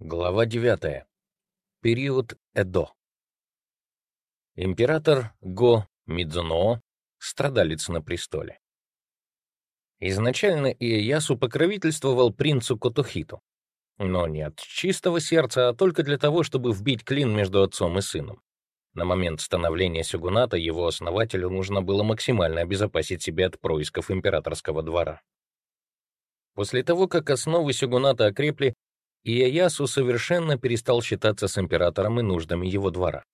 Глава 9. Период Эдо. Император Го Мидзуно, страдалец на престоле. Изначально Иэясу покровительствовал принцу Котухиту, но не от чистого сердца, а только для того, чтобы вбить клин между отцом и сыном. На момент становления сёгуната его основателю нужно было максимально обезопасить себя от происков императорского двора. После того, как основы сёгуната окрепли, Ияясу совершенно перестал считаться с императором и нуждами его двора.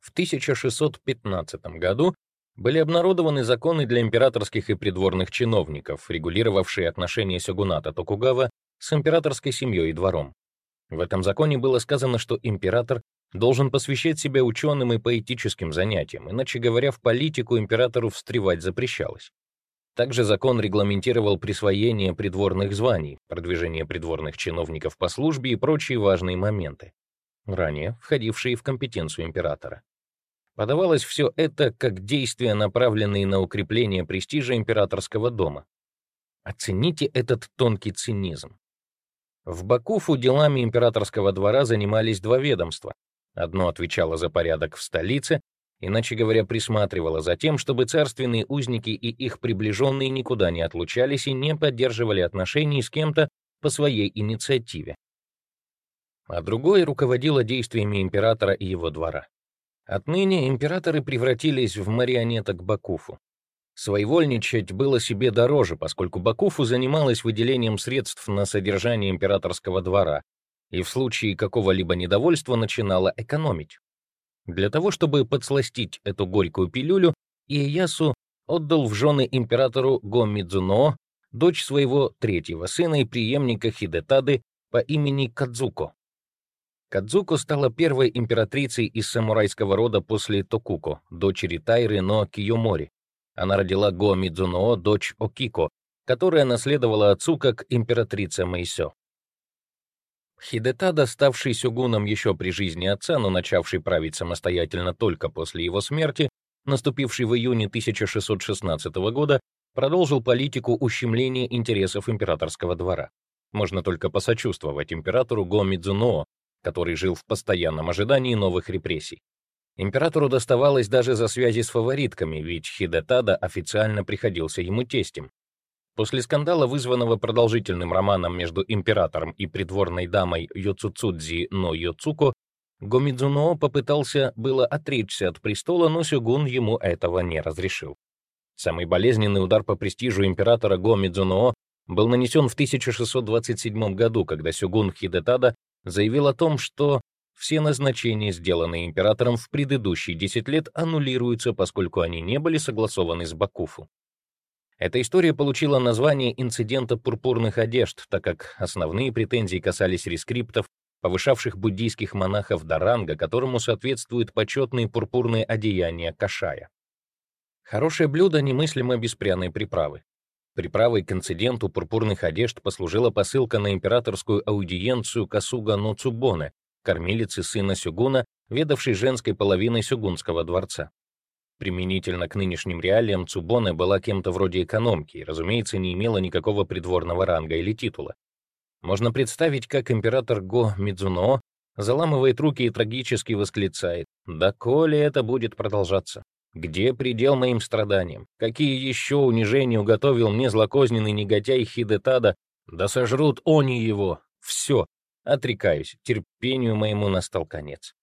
В 1615 году были обнародованы законы для императорских и придворных чиновников, регулировавшие отношения сёгуната Токугава с императорской семьей и двором. В этом законе было сказано, что император должен посвящать себя ученым и поэтическим занятиям, иначе говоря, в политику императору встревать запрещалось. Также закон регламентировал присвоение придворных званий, продвижение придворных чиновников по службе и прочие важные моменты, ранее входившие в компетенцию императора. Подавалось все это как действия, направленные на укрепление престижа императорского дома. Оцените этот тонкий цинизм. В Бакуфу делами императорского двора занимались два ведомства. Одно отвечало за порядок в столице, иначе говоря, присматривала за тем, чтобы царственные узники и их приближенные никуда не отлучались и не поддерживали отношений с кем-то по своей инициативе. А другое руководило действиями императора и его двора. Отныне императоры превратились в марионеток Бакуфу. Своевольничать было себе дороже, поскольку Бакуфу занималась выделением средств на содержание императорского двора и в случае какого-либо недовольства начинала экономить. Для того, чтобы подсластить эту горькую пилюлю, Иеясу отдал в жены императору Гомидзуно дочь своего третьего сына и преемника Хидетады по имени Кадзуко. Кадзуко стала первой императрицей из самурайского рода после Токуко, дочери Тайры но Киёмори. Она родила Го Мидзуно, дочь Окико, которая наследовала отцу как императрица Мэйсё. Хидетада, ставший сёгуном еще при жизни отца, но начавший править самостоятельно только после его смерти, наступивший в июне 1616 года, продолжил политику ущемления интересов императорского двора. Можно только посочувствовать императору Го Мидзуно, который жил в постоянном ожидании новых репрессий. Императору доставалось даже за связи с фаворитками, ведь Хидетада официально приходился ему тестем. После скандала, вызванного продолжительным романом между императором и придворной дамой Йоцуцудзи но Йоцуко, Гомидзуно попытался было отречься от престола, но Сёгун ему этого не разрешил. Самый болезненный удар по престижу императора Гомидзуно был нанесен в 1627 году, когда Сёгун Хидетада заявил о том, что все назначения, сделанные императором в предыдущие 10 лет, аннулируются, поскольку они не были согласованы с Бакуфу. Эта история получила название инцидента пурпурных одежд, так как основные претензии касались рескриптов, повышавших буддийских монахов до ранга, которому соответствуют почетные пурпурные одеяния кашая. Хорошее блюдо немыслимо без пряной приправы. Приправой к инциденту пурпурных одежд послужила посылка на императорскую аудиенцию Касуга Ноцубоне, кормилицы сына Сюгуна, ведавшей женской половиной Сюгунского дворца. Применительно к нынешним реалиям Цубоне была кем-то вроде экономки и, разумеется, не имела никакого придворного ранга или титула. Можно представить, как император Го Мидзуно заламывает руки и трагически восклицает «Да коли это будет продолжаться? Где предел моим страданиям? Какие еще унижения уготовил мне злокозненный негодяй Хидетада? Да сожрут они его! Все! Отрекаюсь, терпению моему настал конец».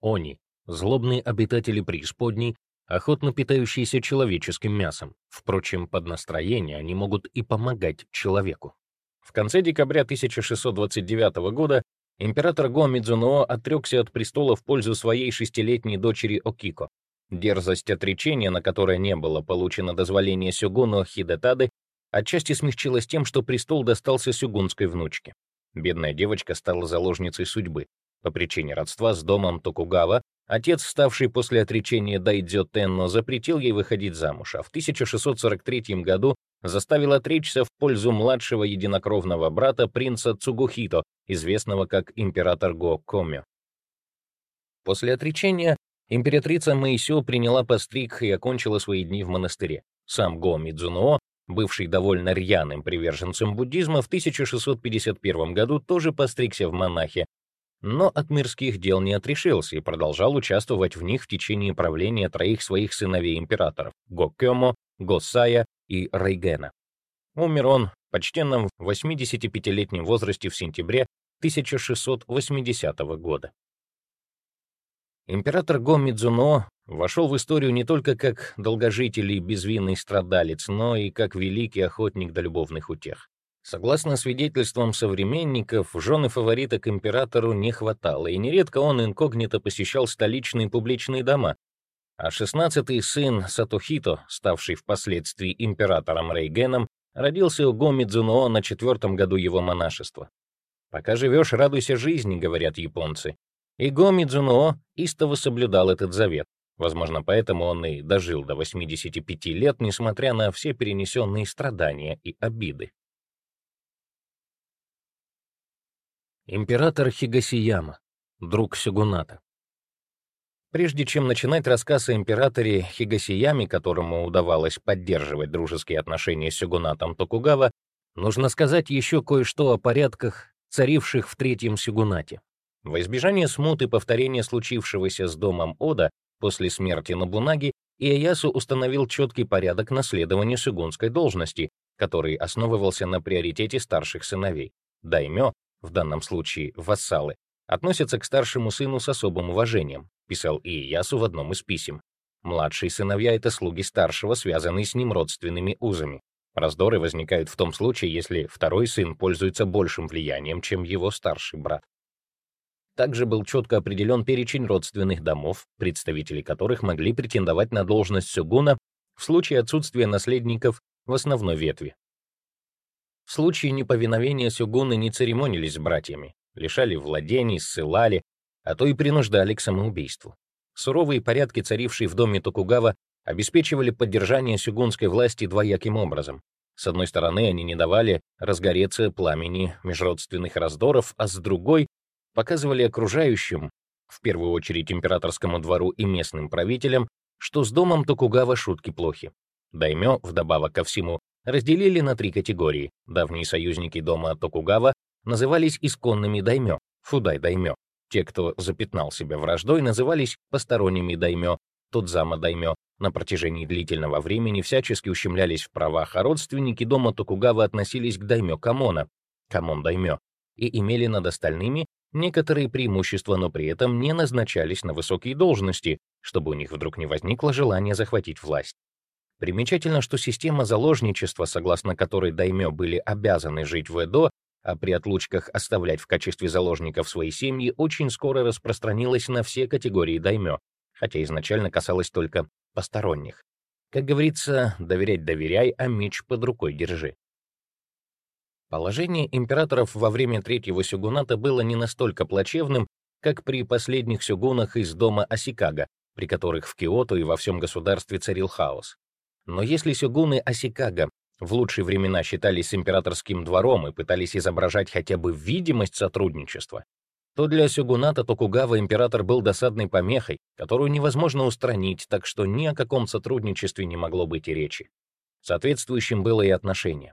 Они, злобные обитатели преисподней, охотно питающиеся человеческим мясом. Впрочем, под настроение они могут и помогать человеку. В конце декабря 1629 года император Го Мидзуноо отрекся от престола в пользу своей шестилетней дочери Окико. Дерзость отречения, на которое не было получено дозволение сёгуну Хидетады, отчасти смягчилась тем, что престол достался сёгунской внучке. Бедная девочка стала заложницей судьбы. По причине родства с домом Токугава Отец, ставший после отречения Дайдзё Тенно, запретил ей выходить замуж, а в 1643 году заставил отречься в пользу младшего единокровного брата принца Цугухито, известного как император Го Комё. После отречения императрица Мэйсё приняла постриг и окончила свои дни в монастыре. Сам Го Мидзуноо бывший довольно рьяным приверженцем буддизма, в 1651 году тоже постригся в монахи, но от мирских дел не отрешился и продолжал участвовать в них в течение правления троих своих сыновей-императоров — Гокёмо, Госая и Рейгена. Умер он в почтенном 85-летнем возрасте в сентябре 1680 года. Император Го Мидзуно вошел в историю не только как долгожитель и безвинный страдалец, но и как великий охотник до любовных утех. Согласно свидетельствам современников, жены фавориток императору не хватало, и нередко он инкогнито посещал столичные публичные дома. А шестнадцатый сын Сатохито, ставший впоследствии императором Рейгеном, родился у Го Мидзуно на четвертом году его монашества. «Пока живешь, радуйся жизни», — говорят японцы. И Го Мидзуно истово соблюдал этот завет. Возможно, поэтому он и дожил до 85 лет, несмотря на все перенесенные страдания и обиды. Император Хигасияма, друг Сёгуната. Прежде чем начинать рассказ о императоре Хигасияме, которому удавалось поддерживать дружеские отношения с сёгунатом Токугава, нужно сказать еще кое-что о порядках, царивших в третьем сёгунате. Во избежание смут и повторения случившегося с домом Ода после смерти Нобунаги, Иэясу установил четкий порядок наследования сюгунской должности, который основывался на приоритете старших сыновей. Даймё, в данном случае вассалы, относятся к старшему сыну с особым уважением, писал Иэясу в одном из писем. Младшие сыновья — это слуги старшего, связанные с ним родственными узами. Раздоры возникают в том случае, если второй сын пользуется большим влиянием, чем его старший брат. Также был четко определен перечень родственных домов, представители которых могли претендовать на должность сёгуна в случае отсутствия наследников в основной ветви. В случае неповиновения сёгуны не церемонились с братьями, лишали владений, ссылали, а то и принуждали к самоубийству. Суровые порядки, царившие в доме Токугава, обеспечивали поддержание сюгунской власти двояким образом. С одной стороны, они не давали разгореться пламени межродственных раздоров, а с другой показывали окружающим, в первую очередь императорскому двору и местным правителям, что с домом Токугава шутки плохи. Даймё, вдобавок ко всему, разделили на три категории. Давние союзники дома Токугава назывались исконными даймё, фудай-даймё. Те, кто запятнал себя враждой, назывались посторонними даймё, тудзама даймё. На протяжении длительного времени всячески ущемлялись в правах, а родственники дома Токугава относились к даймё Камона, Камон-даймё, и имели над остальными некоторые преимущества, но при этом не назначались на высокие должности, чтобы у них вдруг не возникло желания захватить власть. Примечательно, что система заложничества, согласно которой даймё были обязаны жить в Эдо, а при отлучках оставлять в качестве заложников свои семьи, очень скоро распространилась на все категории даймё, хотя изначально касалась только посторонних. Как говорится, доверять доверяй, а меч под рукой держи. Положение императоров во время третьего сёгуната было не настолько плачевным, как при последних сёгунах из дома Асикага, при которых в Киото и во всем государстве царил хаос. Но если сёгуны Асикага в лучшие времена считались императорским двором и пытались изображать хотя бы видимость сотрудничества, то для сёгуната Токугава император был досадной помехой, которую невозможно устранить, так что ни о каком сотрудничестве не могло быть и речи. Соответствующим было и отношение.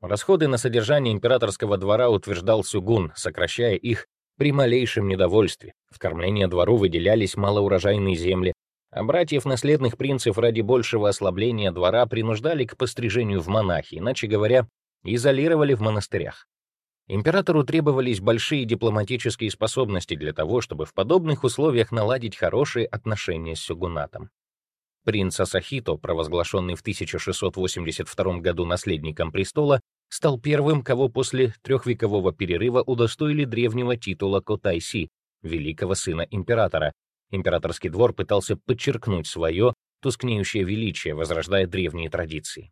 Расходы на содержание императорского двора утверждал Сюгун, сокращая их при малейшем недовольстве. В кормление двору выделялись малоурожайные земли, а братьев-наследных принцев ради большего ослабления двора принуждали к пострижению в монахи, иначе говоря, изолировали в монастырях. Императору требовались большие дипломатические способности для того, чтобы в подобных условиях наладить хорошие отношения с сюгунатом. Принц Асахито, провозглашенный в 1682 году наследником престола, стал первым, кого после трехвекового перерыва удостоили древнего титула Котайси, великого сына императора. Императорский двор пытался подчеркнуть свое тускнеющее величие, возрождая древние традиции.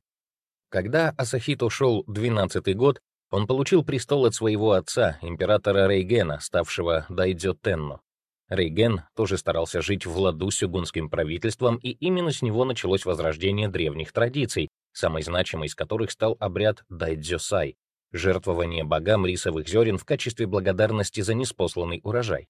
Когда Асахито шел 12-й год, он получил престол от своего отца, императора Рейгена, ставшего Дайдзё Тенно. Рейген тоже старался жить в ладу с сюгунским правительством, и именно с него началось возрождение древних традиций, самой значимой из которых стал обряд дайдзёсай — жертвование богам рисовых зерен в качестве благодарности за неспосланный урожай.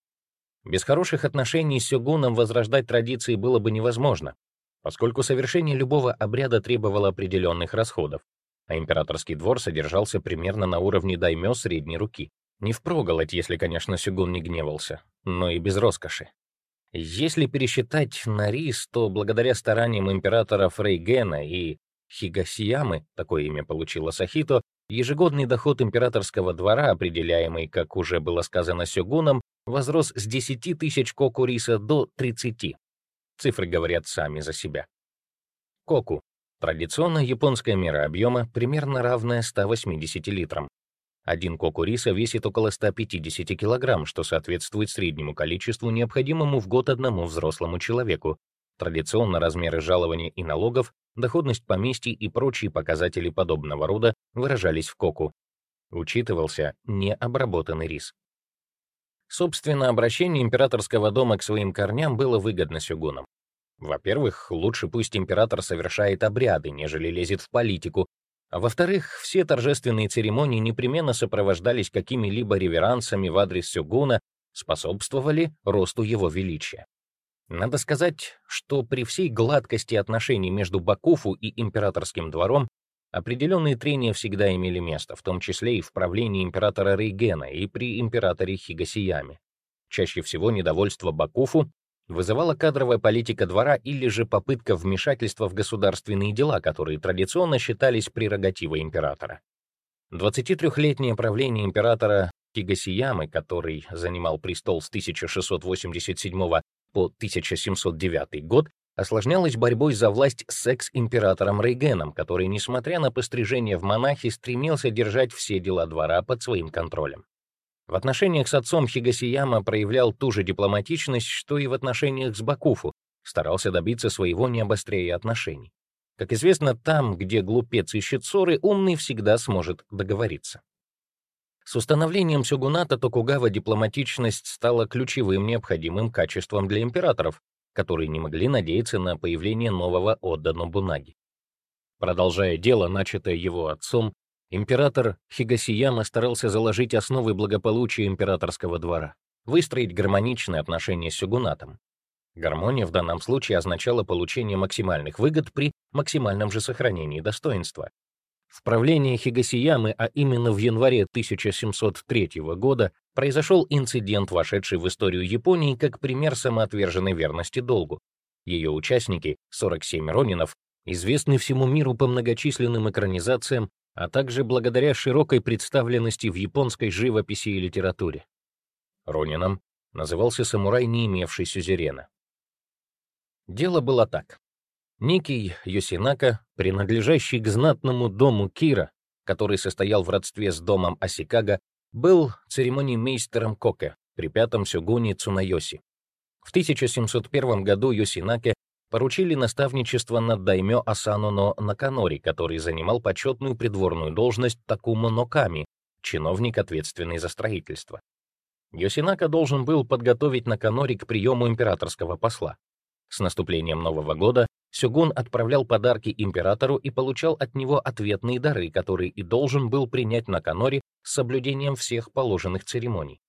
Без хороших отношений с сёгуном возрождать традиции было бы невозможно, поскольку совершение любого обряда требовало определенных расходов. а императорский двор содержался примерно на уровне даймё средней руки. Не впроголодь, если, конечно, Сюгун не гневался, но и без роскоши. Если пересчитать на рис, то благодаря стараниям императора Фрейгена и Хигасиямы, такое имя получила Сахито, ежегодный доход императорского двора, определяемый, как уже было сказано сёгуном, возрос с 10 тысяч коку риса до 30. Цифры говорят сами за себя. Коку — традиционно японская мера объема, примерно равная 180 литрам. Один коку риса весит около 150 кг, что соответствует среднему количеству, необходимому в год одному взрослому человеку. Традиционно размеры жалований и налогов, доходность поместий и прочие показатели подобного рода выражались в коку. Учитывался необработанный рис. Собственно, обращение императорского дома к своим корням было выгодно сёгунам. Во-первых, лучше пусть император совершает обряды, нежели лезет в политику, а во-вторых, все торжественные церемонии непременно сопровождались какими-либо реверансами в адрес Сёгуна, способствовали росту его величия. Надо сказать, что при всей гладкости отношений между Бакуфу и императорским двором определенные трения всегда имели место, в том числе и в правлении императора Рейгена и при императоре Хигасияме. Чаще всего недовольство Бакуфу вызывала кадровая политика двора или же попытка вмешательства в государственные дела, которые традиционно считались прерогативой императора. 23-летнее правление императора Кигасиямы, который занимал престол с 1687 по 1709 год, осложнялось борьбой за власть с экс-императором Рейгеном, который, несмотря на пострижение в монахи, стремился держать все дела двора под своим контролем. В отношениях с отцом Хигасияма проявлял ту же дипломатичность, что и в отношениях с Бакуфу, старался добиться своего, не обостряя отношений. Как известно, там, где глупец ищет ссоры, умный всегда сможет договориться. С установлением сёгуната Токугава дипломатичность стала ключевым необходимым качеством для императоров, которые не могли надеяться на появление нового Отда Нобунаги. Продолжая дело, начатое его отцом, Император Хигасияма старался заложить основы благополучия императорского двора, выстроить гармоничные отношения с сёгунатом. Гармония в данном случае означала получение максимальных выгод при максимальном же сохранении достоинства. В правлении Хигасиямы, а именно в январе 1703 года, произошел инцидент, вошедший в историю Японии как пример самоотверженной верности долгу. Ее участники, 47 ронинов, известны всему миру по многочисленным экранизациям а также благодаря широкой представленности в японской живописи и литературе. Ронином назывался самурай, не имевший сюзерена. Дело было так. Некий Йосинака, принадлежащий к знатному дому Кира, который состоял в родстве с домом Асикага, был церемониймейстером Коке при пятом сёгуне Цунайоси. В 1701 году Йосинаке поручили наставничество над даймё Асано но Наканори, который занимал почетную придворную должность Такумо Ноками, чиновник, ответственный за строительство. Йосинака должен был подготовить Наканори к приему императорского посла. С наступлением Нового года Сёгун отправлял подарки императору и получал от него ответные дары, которые и должен был принять Наканори с соблюдением всех положенных церемоний.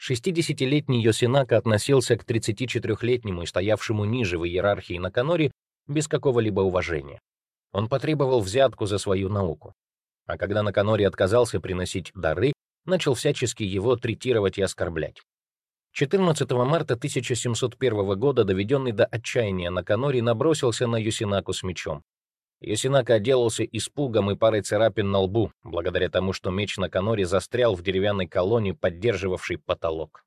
60-летний Йосинака относился к 34-летнему и стоявшему ниже в иерархии Наканори без какого-либо уважения. Он потребовал взятку за свою науку. А когда Наканори отказался приносить дары, начал всячески его третировать и оскорблять. 14 марта 1701 года, доведенный до отчаяния Наканори, набросился на Юсинаку с мечом. Юсинака отделался испугом и парой царапин на лбу, благодаря тому, что меч на каноре застрял в деревянной колонне, поддерживавшей потолок.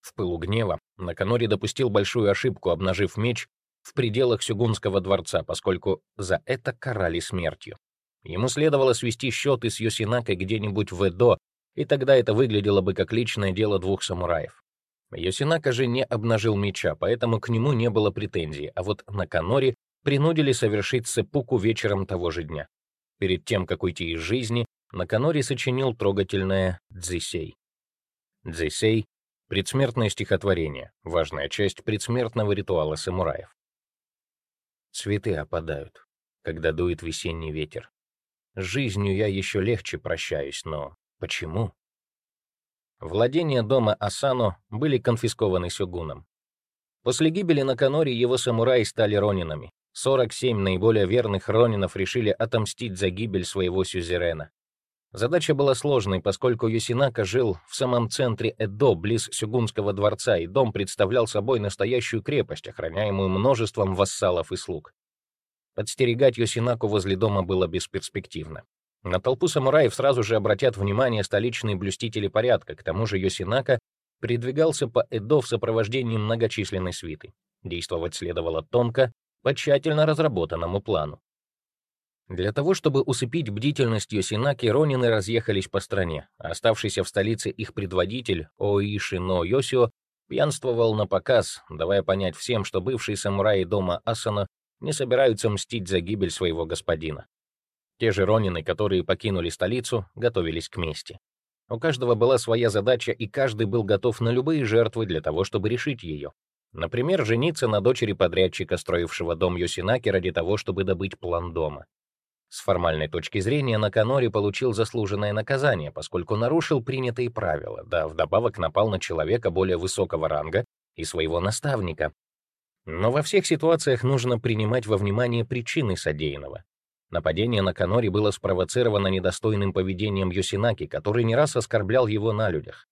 В пылу гнева Наканори допустил большую ошибку, обнажив меч в пределах Сюгунского дворца, поскольку за это карали смертью. Ему следовало свести счеты с Йосинакой где-нибудь в Эдо, и тогда это выглядело бы как личное дело двух самураев. Йосинака же не обнажил меча, поэтому к нему не было претензий, а вот Наканори принудили совершить сепуку вечером того же дня. Перед тем, как уйти из жизни, Наканори сочинил трогательное «Дзисей». «Дзисей» — предсмертное стихотворение, важная часть предсмертного ритуала самураев. Цветы опадают, когда дует весенний ветер. С жизнью я еще легче прощаюсь, но почему? Владения дома Асано были конфискованы сёгуном. После гибели Наканори его самураи стали ронинами, 47 наиболее верных ронинов решили отомстить за гибель своего сюзерена. Задача была сложной, поскольку Юсинака жил в самом центре Эдо, близ Сюгунского дворца, и дом представлял собой настоящую крепость, охраняемую множеством вассалов и слуг. Подстерегать Юсинаку возле дома было бесперспективно. На толпу самураев сразу же обратят внимание столичные блюстители порядка, к тому же Йосинака передвигался по Эдо в сопровождении многочисленной свиты. Действовать следовало тонко, по тщательно разработанному плану. Для того, чтобы усыпить бдительность Йосинаки, ронины разъехались по стране, а оставшийся в столице их предводитель Оиши но Йосио пьянствовал на показ, давая понять всем, что бывшие самураи дома Асана не собираются мстить за гибель своего господина. Те же ронины, которые покинули столицу, готовились к мести. У каждого была своя задача, и каждый был готов на любые жертвы для того, чтобы решить ее. Например, жениться на дочери подрядчика, строившего дом Йосинаки ради того, чтобы добыть план дома. С формальной точки зрения Наканори получил заслуженное наказание, поскольку нарушил принятые правила, да вдобавок напал на человека более высокого ранга и своего наставника. Но во всех ситуациях нужно принимать во внимание причины содеянного. Нападение на Канори было спровоцировано недостойным поведением Йосинаки, который не раз оскорблял его на людях.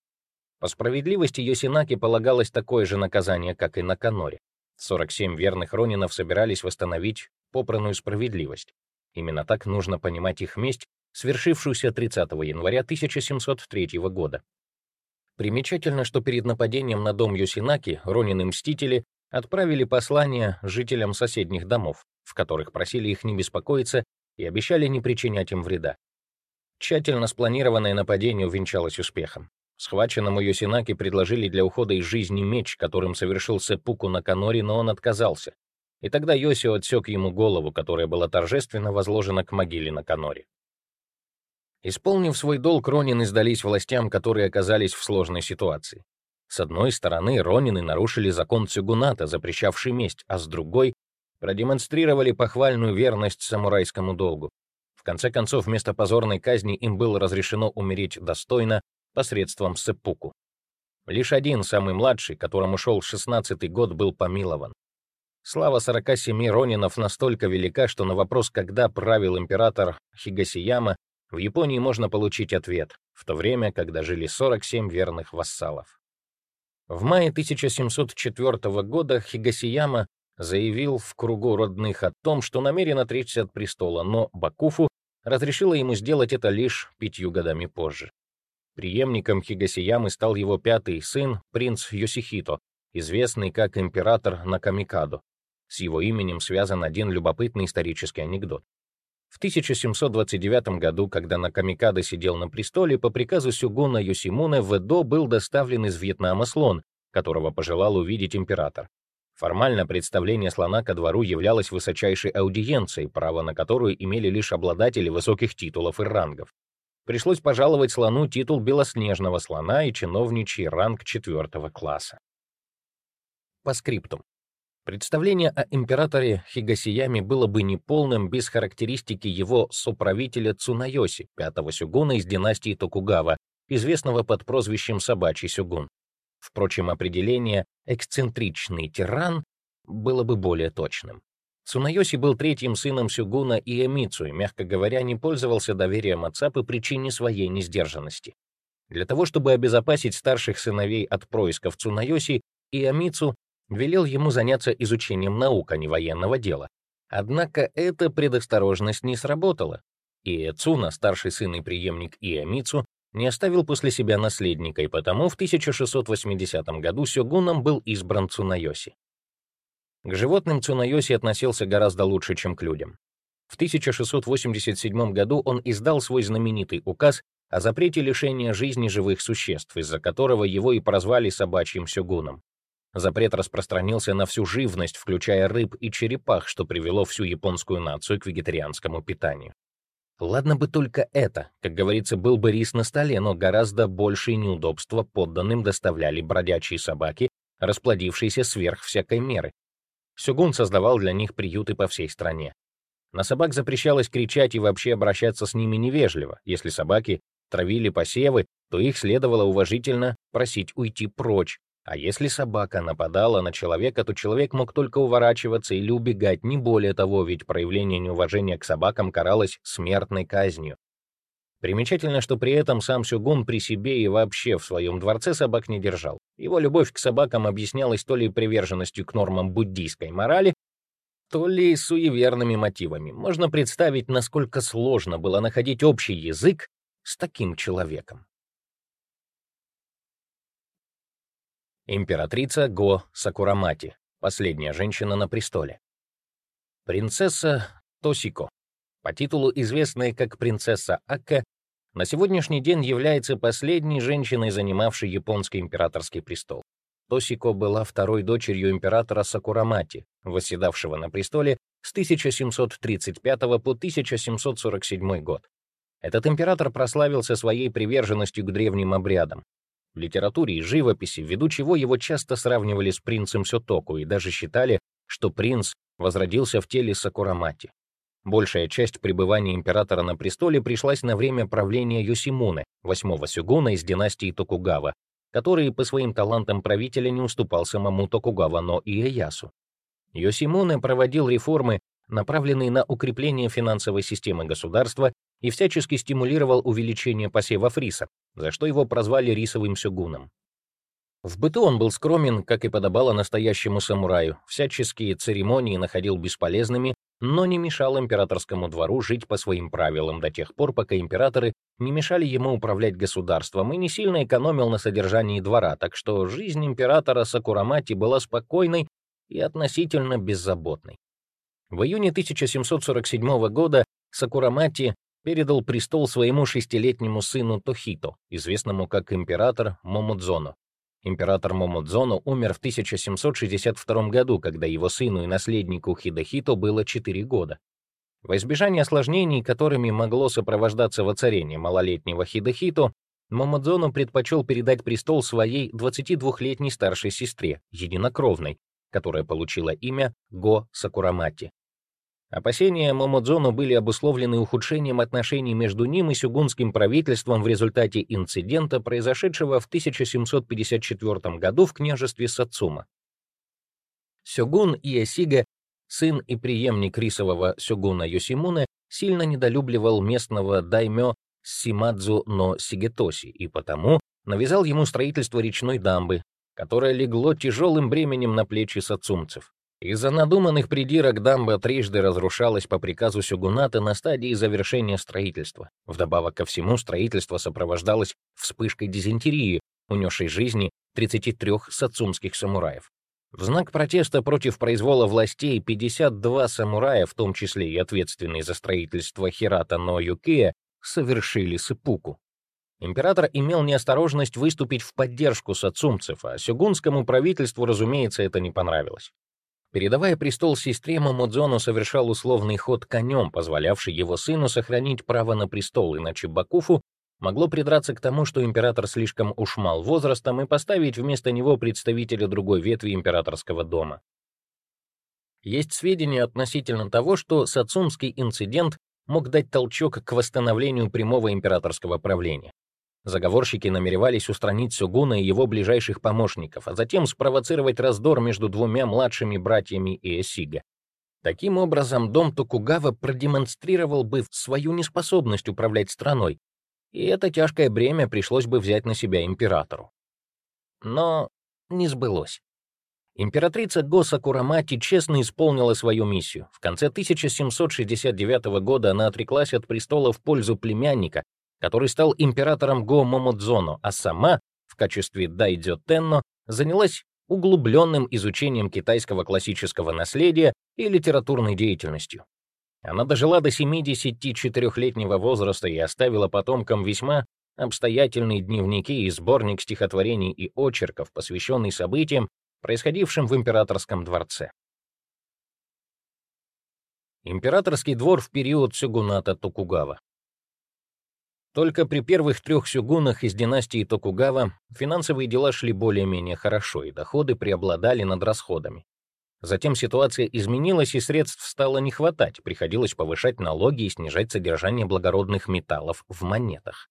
По справедливости Йосинаки полагалось такое же наказание, как и на Каноре. 47 верных ронинов собирались восстановить попранную справедливость. Именно так нужно понимать их месть, свершившуюся 30 января 1703 года. Примечательно, что перед нападением на дом Юсинаки Ронины-мстители отправили послание жителям соседних домов, в которых просили их не беспокоиться и обещали не причинять им вреда. Тщательно спланированное нападение увенчалось успехом. Схваченному Йосинаки предложили для ухода из жизни меч, которым совершил Сепуку на Каноре, но он отказался. И тогда Йосио отсек ему голову, которая была торжественно возложена к могиле на Каноре. Исполнив свой долг, Ронины сдались властям, которые оказались в сложной ситуации. С одной стороны, Ронины нарушили закон Цюгуната, запрещавший месть, а с другой — продемонстрировали похвальную верность самурайскому долгу. В конце концов, вместо позорной казни им было разрешено умереть достойно посредством сеппуку. Лишь один, самый младший, которому шел шестнадцатый год, был помилован. Слава 47 ронинов настолько велика, что на вопрос, когда правил император Хигасияма, в Японии можно получить ответ, в то время, когда жили 47 верных вассалов. В мае 1704 года Хигасияма заявил в кругу родных о том, что намерен отречься от престола, но Бакуфу разрешила ему сделать это лишь пятью годами позже. Преемником Хигасиямы стал его пятый сын, принц Йосихито, известный как император Накамикадо, с его именем связан один любопытный исторический анекдот. В 1729 году, когда Накамикадо сидел на престоле, по приказу сюгуна Йосимуне в Эдо был доставлен из Вьетнама слон, которого пожелал увидеть император. Формально представление слона ко двору являлось высочайшей аудиенцией, право на которую имели лишь обладатели высоких титулов и рангов. Пришлось пожаловать слону титул белоснежного слона и чиновничий ранг четвертого класса. По скриптум. Представление о императоре Хигасияме было бы неполным без характеристики его соправителя Цунайоси, пятого сюгуна из династии Токугава, известного под прозвищем Собачий сюгун. Впрочем, определение «эксцентричный тиран» было бы более точным. Цунайоси был третьим сыном сюгуна Иэмицу и, мягко говоря, не пользовался доверием отца по причине своей несдержанности. Для того, чтобы обезопасить старших сыновей от происков Цунайоси, Иэмицу велел ему заняться изучением наук, а не военного дела. Однако эта предосторожность не сработала, и Эцуна, старший сын и преемник Иэмицу, не оставил после себя наследника, и потому в 1680 году сёгуном был избран Цунайоси. К животным Цунайоси относился гораздо лучше, чем к людям. В 1687 году он издал свой знаменитый указ о запрете лишения жизни живых существ, из-за которого его и прозвали собачьим сёгуном. Запрет распространился на всю живность, включая рыб и черепах, что привело всю японскую нацию к вегетарианскому питанию. Ладно бы только это, как говорится, был бы рис на столе, но гораздо большие неудобства подданным доставляли бродячие собаки, расплодившиеся сверх всякой меры. Сюгун создавал для них приюты по всей стране. На собак запрещалось кричать и вообще обращаться с ними невежливо. Если собаки травили посевы, то их следовало уважительно просить уйти прочь, А если собака нападала на человека, то человек мог только уворачиваться или убегать, не более того, ведь проявление неуважения к собакам каралось смертной казнью. Примечательно, что при этом сам Сюгун при себе и вообще в своем дворце собак не держал. Его любовь к собакам объяснялась то ли приверженностью к нормам буддийской морали, то ли суеверными мотивами. Можно представить, насколько сложно было находить общий язык с таким человеком. Императрица Го Сакурамати, последняя женщина на престоле. Принцесса Тосико, по титулу известная как принцесса Акка, на сегодняшний день является последней женщиной, занимавшей японский императорский престол. Тосико была второй дочерью императора Сакурамати, восседавшего на престоле с 1735 по 1747 год. Этот император прославился своей приверженностью к древним обрядам. В литературе и живописи, ввиду чего его часто сравнивали с принцем Сётоку и даже считали, что принц возродился в теле Сакурамати. Большая часть пребывания императора на престоле пришлась на время правления Йосимуны, восьмого сюгуна из династии Токугава, который по своим талантам правителя не уступал самому Токугава, но и Иясу. Йосимуне проводил реформы, направленные на укрепление финансовой системы государства и всячески стимулировал увеличение посевов риса, за что его прозвали рисовым сёгуном. В быту он был скромен, как и подобало настоящему самураю, всяческие церемонии находил бесполезными, но не мешал императорскому двору жить по своим правилам до тех пор, пока императоры не мешали ему управлять государством и не сильно экономил на содержании двора, так что жизнь императора Сакурамати была спокойной и относительно беззаботной. В июне 1747 года Сакурамати передал престол своему шестилетнему сыну Тохито, известному как император Момудзоно. Император Момудзоно умер в 1762 году, когда его сыну и наследнику Хидохито было 4 года. Во избежание осложнений, которыми могло сопровождаться воцарение малолетнего Хидохито, Момудзоно предпочел передать престол своей 22-летней старшей сестре, единокровной, которая получила имя Го Сакурамати. Опасения Момодзону были обусловлены ухудшением отношений между ним и сюгунским правительством в результате инцидента, произошедшего в 1754 году в княжестве Сацума. Сёгун Иосига, сын и преемник рисового сёгуна Йосимуне, сильно недолюбливал местного даймё Симадзу но Сигетоси и потому навязал ему строительство речной дамбы, которое легло тяжелым бременем на плечи сацумцев. Из-за надуманных придирок дамба трижды разрушалась по приказу Сюгуната на стадии завершения строительства. Вдобавок ко всему, строительство сопровождалось вспышкой дизентерии, унесшей жизни 33 сацумских самураев. В знак протеста против произвола властей 52 самурая, в том числе и ответственные за строительство Хирата но Юкея, совершили сыпуку. Император имел неосторожность выступить в поддержку сацумцев, а сёгунскому правительству, разумеется, это не понравилось. Передавая престол сестре, Мамудзону совершал условный ход конем, позволявший его сыну сохранить право на престол, иначе Бакуфу могло придраться к тому, что император слишком уж мал возрастом, и поставить вместо него представителя другой ветви императорского дома. Есть сведения относительно того, что Сацумский инцидент мог дать толчок к восстановлению прямого императорского правления. Заговорщики намеревались устранить Сюгуна и его ближайших помощников, а затем спровоцировать раздор между двумя младшими братьями Иэсига. Таким образом, дом Токугава продемонстрировал бы свою неспособность управлять страной, и это тяжкое бремя пришлось бы взять на себя императору. Но не сбылось. Императрица Госа Курамати честно исполнила свою миссию. В конце 1769 года она отреклась от престола в пользу племянника, который стал императором Го Момодзоно, а сама, в качестве Дайдзё Тенно, занялась углубленным изучением китайского классического наследия и литературной деятельностью. Она дожила до 74-летнего возраста и оставила потомкам весьма обстоятельные дневники и сборник стихотворений и очерков, посвященный событиям, происходившим в императорском дворце. Императорский двор в период сюгуната Токугава. Только при первых трех сюгунах из династии Токугава финансовые дела шли более-менее хорошо, и доходы преобладали над расходами. Затем ситуация изменилась, и средств стало не хватать, приходилось повышать налоги и снижать содержание благородных металлов в монетах.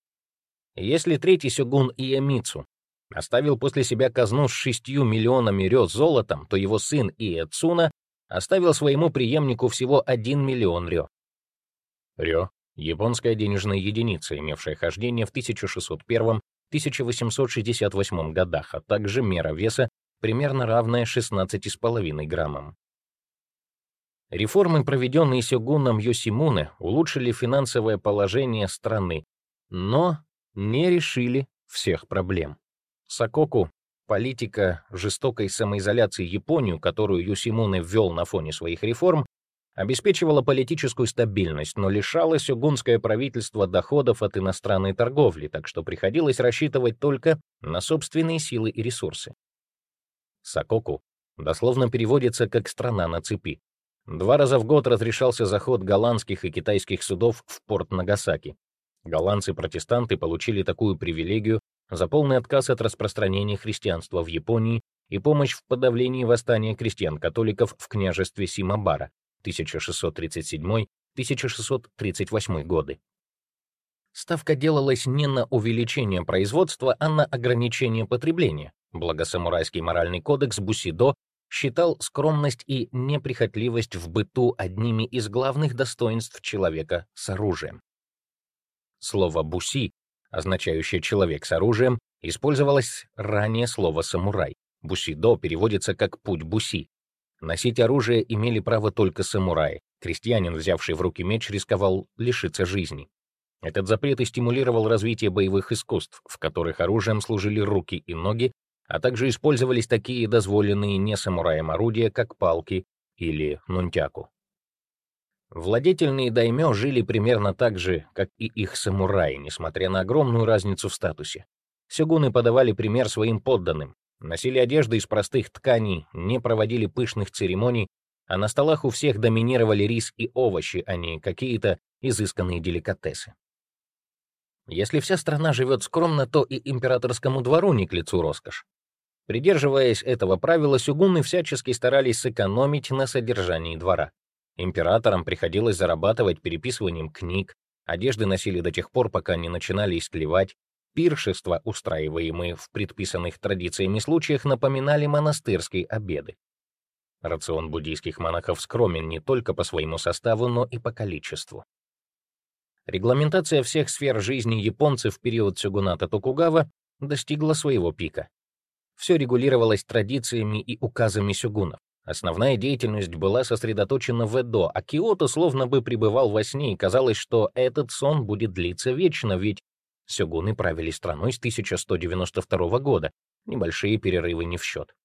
Если третий сюгун Иемицу оставил после себя казну с шестью миллионами рё золотом, то его сын Иэцуна оставил своему преемнику всего один миллион рё. Рё — японская денежная единица, имевшая хождение в 1601-1868 годах, а также мера веса, примерно равная 16,5 граммам. Реформы, проведенные сёгуном Йосимуне, улучшили финансовое положение страны, но не решили всех проблем. Сакоку, политика жестокой самоизоляции Японию, которую Йосимуне ввел на фоне своих реформ, обеспечивала политическую стабильность, но лишала сёгунское правительство доходов от иностранной торговли, так что приходилось рассчитывать только на собственные силы и ресурсы. Сакоку дословно переводится как «страна на цепи». Два раза в год разрешался заход голландских и китайских судов в порт Нагасаки. Голландцы-протестанты получили такую привилегию за полный отказ от распространения христианства в Японии и помощь в подавлении восстания крестьян-католиков в княжестве Симабара 1637-1638 годы. Ставка делалась не на увеличение производства, а на ограничение потребления. Благо самурайский моральный кодекс Бусидо считал скромность и неприхотливость в быту одними из главных достоинств человека с оружием. Слово «буси», означающее «человек с оружием», использовалось ранее слово «самурай». Бусидо переводится как «путь буси». Носить оружие имели право только самураи. Крестьянин, взявший в руки меч, рисковал лишиться жизни. Этот запрет и стимулировал развитие боевых искусств, в которых оружием служили руки и ноги, а также использовались такие дозволенные не самураем орудия, как палки или нунтяку. Владетельные даймё жили примерно так же, как и их самураи, несмотря на огромную разницу в статусе. Сёгуны подавали пример своим подданным, носили одежды из простых тканей, не проводили пышных церемоний, а на столах у всех доминировали рис и овощи, а не какие-то изысканные деликатесы. Если вся страна живет скромно, то и императорскому двору не к лицу роскошь. Придерживаясь этого правила, сюгуны всячески старались сэкономить на содержании двора. Императорам приходилось зарабатывать переписыванием книг, одежды носили до тех пор, пока не начинали истлевать, пиршества, устраиваемые в предписанных традициями случаях, напоминали монастырские обеды. Рацион буддийских монахов скромен не только по своему составу, но и по количеству. Регламентация всех сфер жизни японцев в период сёгуната Токугава достигла своего пика. Все регулировалось традициями и указами сёгунов. Основная деятельность была сосредоточена в Эдо, а Киото словно бы пребывал во сне, и казалось, что этот сон будет длиться вечно, ведь сёгуны правили страной с 1192 года, небольшие перерывы не в счет.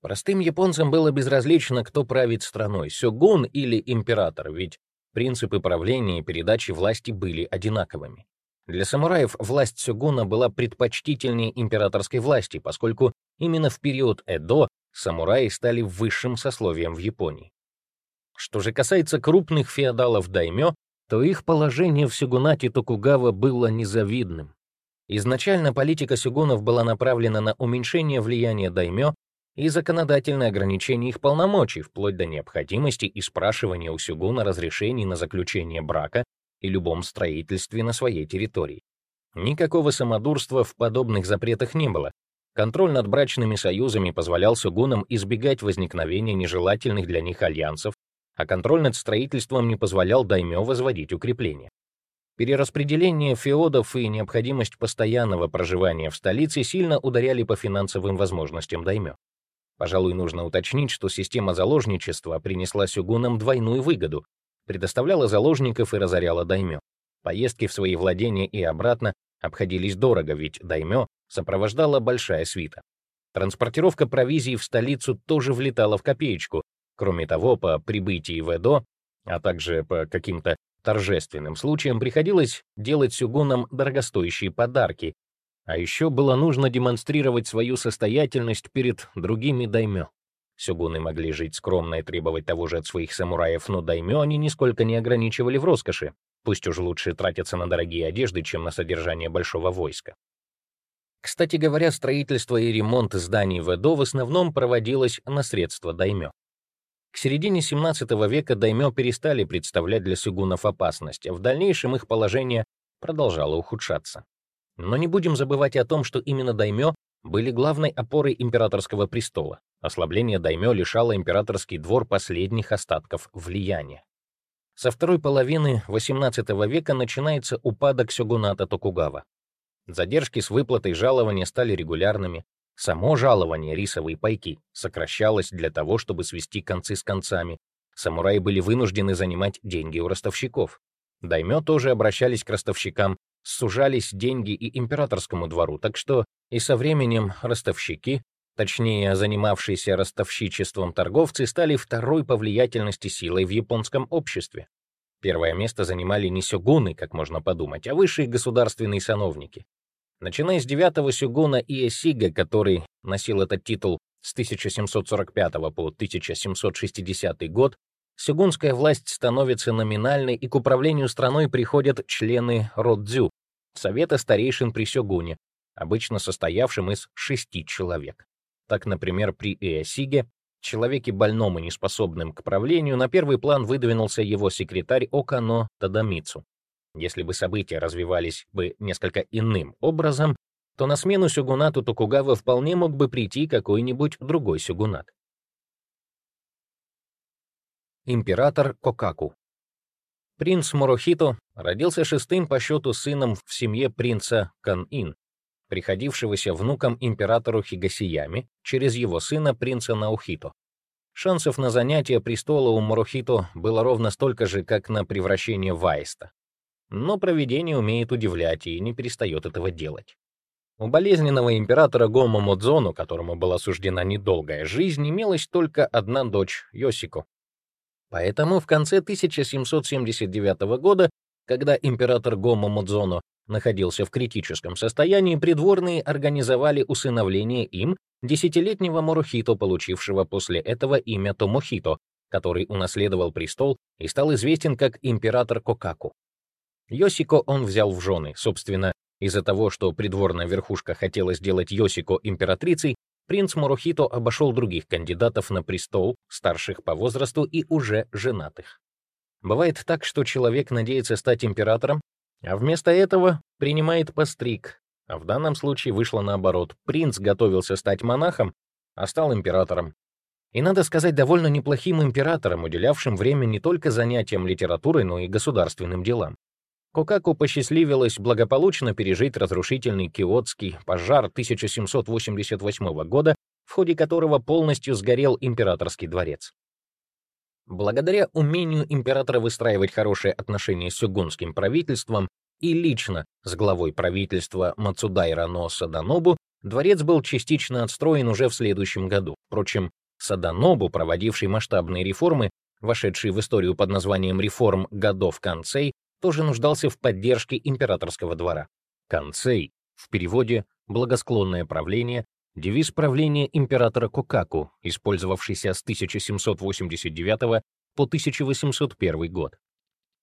Простым японцам было безразлично, кто правит страной, сёгун или император, ведь принципы правления и передачи власти были одинаковыми. Для самураев власть сёгуна была предпочтительнее императорской власти, поскольку именно в период Эдо самураи стали высшим сословием в Японии. Что же касается крупных феодалов даймё, то их положение в сёгунате Токугава было незавидным. Изначально политика сёгунов была направлена на уменьшение влияния даймё и законодательное ограничение их полномочий, вплоть до необходимости и спрашивания у сёгуна разрешений на заключение брака и любом строительстве на своей территории. Никакого самодурства в подобных запретах не было, Контроль над брачными союзами позволял сёгунам избегать возникновения нежелательных для них альянсов, а контроль над строительством не позволял даймё возводить укрепления. Перераспределение феодов и необходимость постоянного проживания в столице сильно ударяли по финансовым возможностям даймё. Пожалуй, нужно уточнить, что система заложничества принесла сёгунам двойную выгоду, предоставляла заложников и разоряла даймё. Поездки в свои владения и обратно обходились дорого, ведь даймё сопровождала большая свита. Транспортировка провизии в столицу тоже влетала в копеечку. Кроме того, по прибытии в Эдо, а также по каким-то торжественным случаям приходилось делать сюгунам дорогостоящие подарки, а еще было нужно демонстрировать свою состоятельность перед другими даймё. Сюгуны могли жить скромно и требовать того же от своих самураев, но даймё они нисколько не ограничивали в роскоши. Пусть уж лучше тратятся на дорогие одежды, чем на содержание большого войска. Кстати говоря, строительство и ремонт зданий в Эдо в основном проводилось на средства даймё. К середине 17 века даймё перестали представлять для сюгунов опасность, а в дальнейшем их положение продолжало ухудшаться. Но не будем забывать о том, что именно даймё были главной опорой императорского престола. Ослабление даймё лишало императорский двор последних остатков влияния. Со второй половины XVIII века начинается упадок сёгуната Токугава. Задержки с выплатой жалования стали регулярными. Само жалование, рисовые пайки, сокращалось для того, чтобы свести концы с концами. Самураи были вынуждены занимать деньги у ростовщиков. Даймё тоже обращались к ростовщикам, сужались деньги и императорскому двору, так что и со временем ростовщики, точнее занимавшиеся ростовщичеством торговцы, стали второй по влиятельности силой в японском обществе. Первое место занимали не сёгуны, как можно подумать, а высшие государственные сановники. Начиная с девятого сёгуна Иесига, который носил этот титул с 1745 по 1760 год, сёгунская власть становится номинальной, и к управлению страной приходят члены Родзю, совета старейшин при сёгуне, обычно состоявшим из шести человек. Так, например, при Иесиге, человеке больном и неспособным к правлению, на первый план выдвинулся его секретарь Окано Тадамицу. Если бы события развивались бы несколько иным образом, то на смену сёгунату Токугава вполне мог бы прийти какой-нибудь другой сёгунат. Император Кокаку Принц Морохито родился шестым по счету сыном в семье принца Кан-Ин, приходившегося внуком императору Хигасиями через его сына принца Наухито. Шансов на занятие престола у Морохито было ровно столько же, как на превращение в. Но провидение умеет удивлять и не перестает этого делать. У болезненного императора Гомо Модзону, которому была суждена недолгая жизнь, имелась только одна дочь, Йосико. Поэтому в конце 1779 года, когда император Гомо Модзоно находился в критическом состоянии, придворные организовали усыновление им десятилетнего Морухито, получившего после этого имя Томохито, который унаследовал престол и стал известен как император Кокаку. Йосико он взял в жены, собственно, из-за того, что придворная верхушка хотела сделать Йосико императрицей, принц Морохито обошел других кандидатов на престол, старших по возрасту и уже женатых. Бывает так, что человек надеется стать императором, а вместо этого принимает постриг, а в данном случае вышло наоборот. Принц готовился стать монахом, а стал императором. И, надо сказать, довольно неплохим императором, уделявшим время не только занятиям литературой, но и государственным делам. Кокаку посчастливилось благополучно пережить разрушительный Киотский пожар 1788 года, в ходе которого полностью сгорел императорский дворец. Благодаря умению императора выстраивать хорошие отношения с сёгунским правительством и лично с главой правительства Мацудайра но Саданобу, дворец был частично отстроен уже в следующем году. Впрочем, Саданобу, проводивший масштабные реформы, вошедшие в историю под названием «Реформ годов Канцей», тоже нуждался в поддержке императорского двора. Канцей, в переводе «благосклонное правление», девиз правления императора Кокаку, использовавшийся с 1789 по 1801 год.